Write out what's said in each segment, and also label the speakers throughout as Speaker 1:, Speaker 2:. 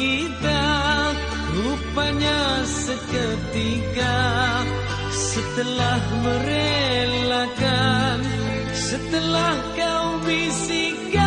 Speaker 1: kita Rupanya seketika Setelah merelakan Setelah kau bisikan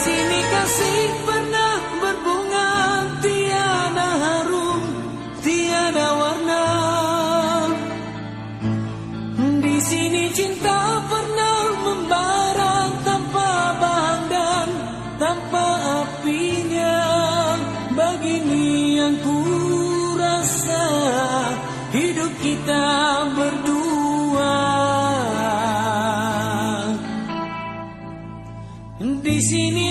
Speaker 1: sini kasih pernah berbunga tiada harum tiada warna. Di sini cinta pernah membara tanpa bahan dan tanpa apinya. Begini yang ku rasa hidup kita berdua. Di sini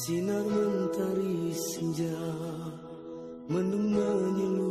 Speaker 1: Sinar mentari senja Mendung menyelubungi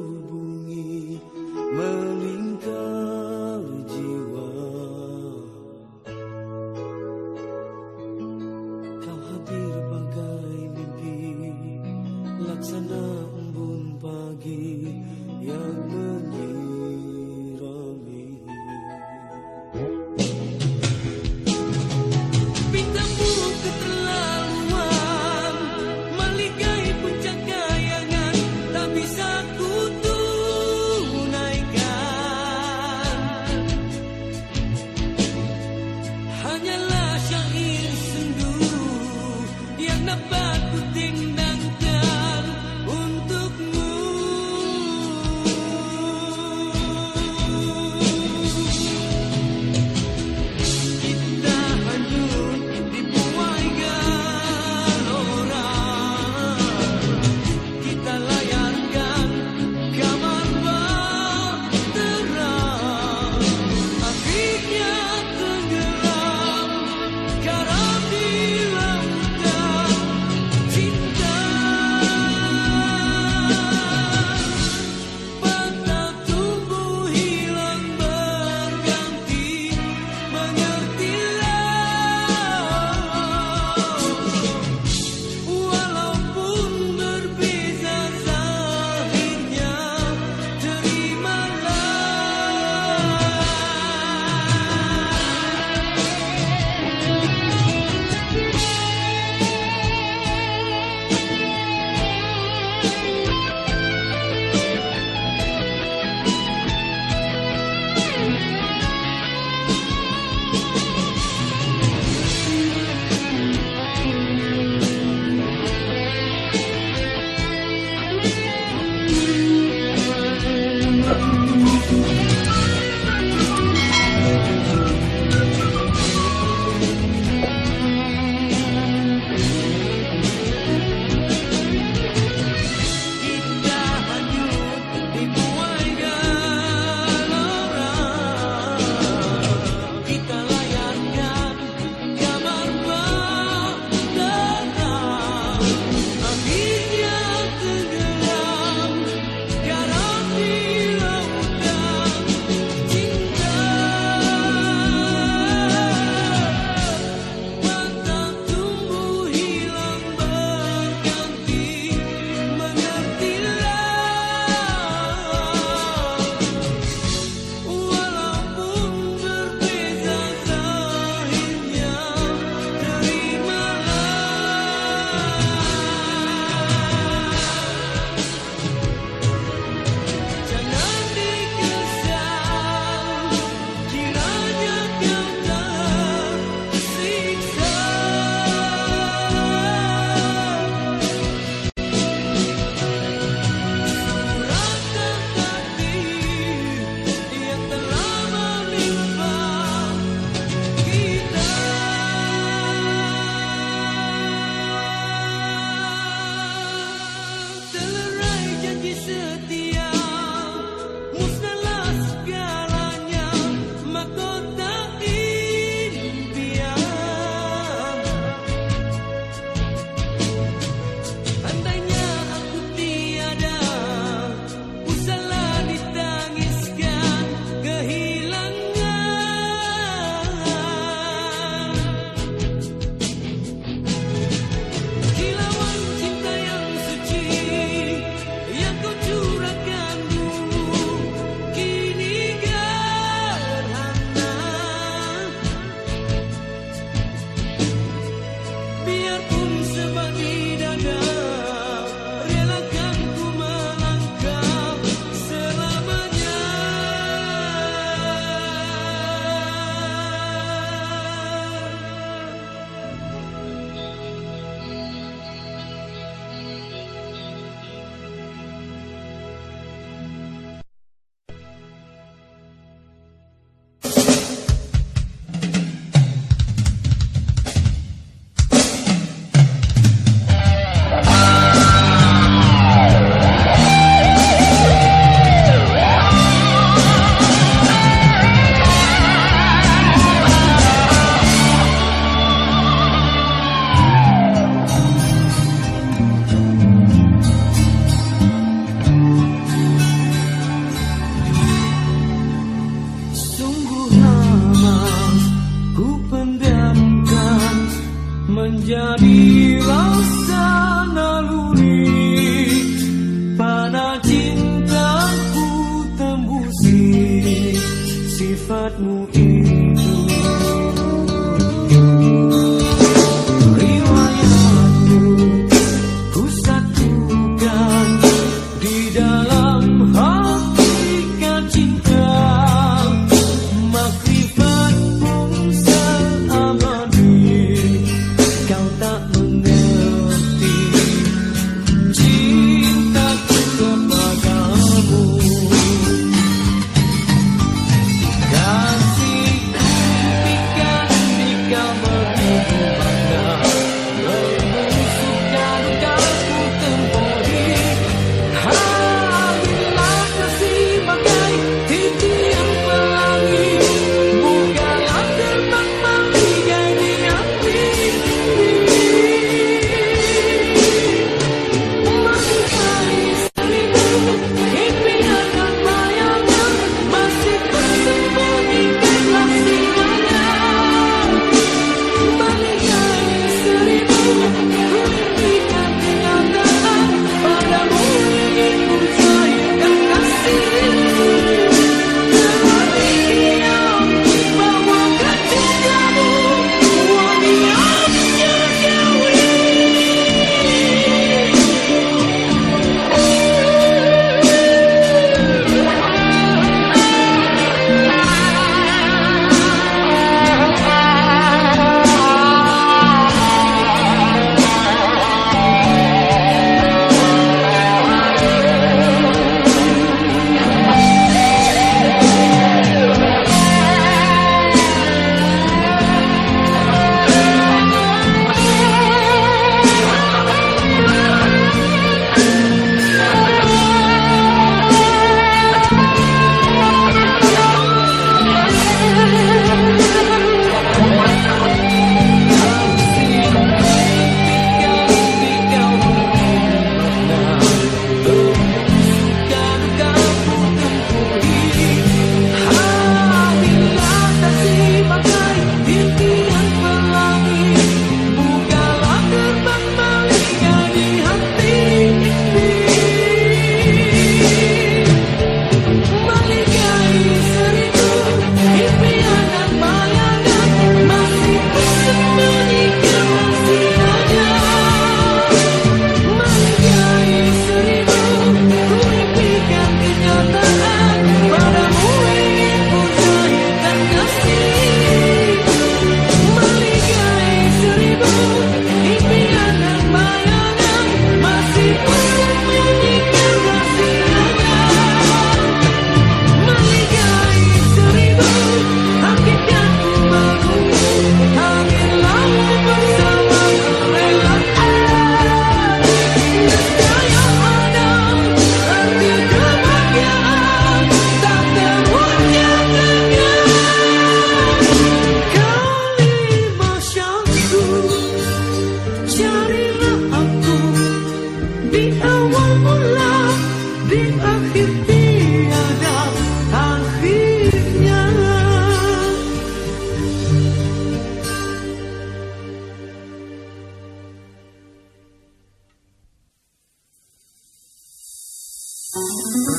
Speaker 1: Música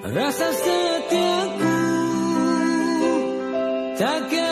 Speaker 1: Rasa setiaku takkan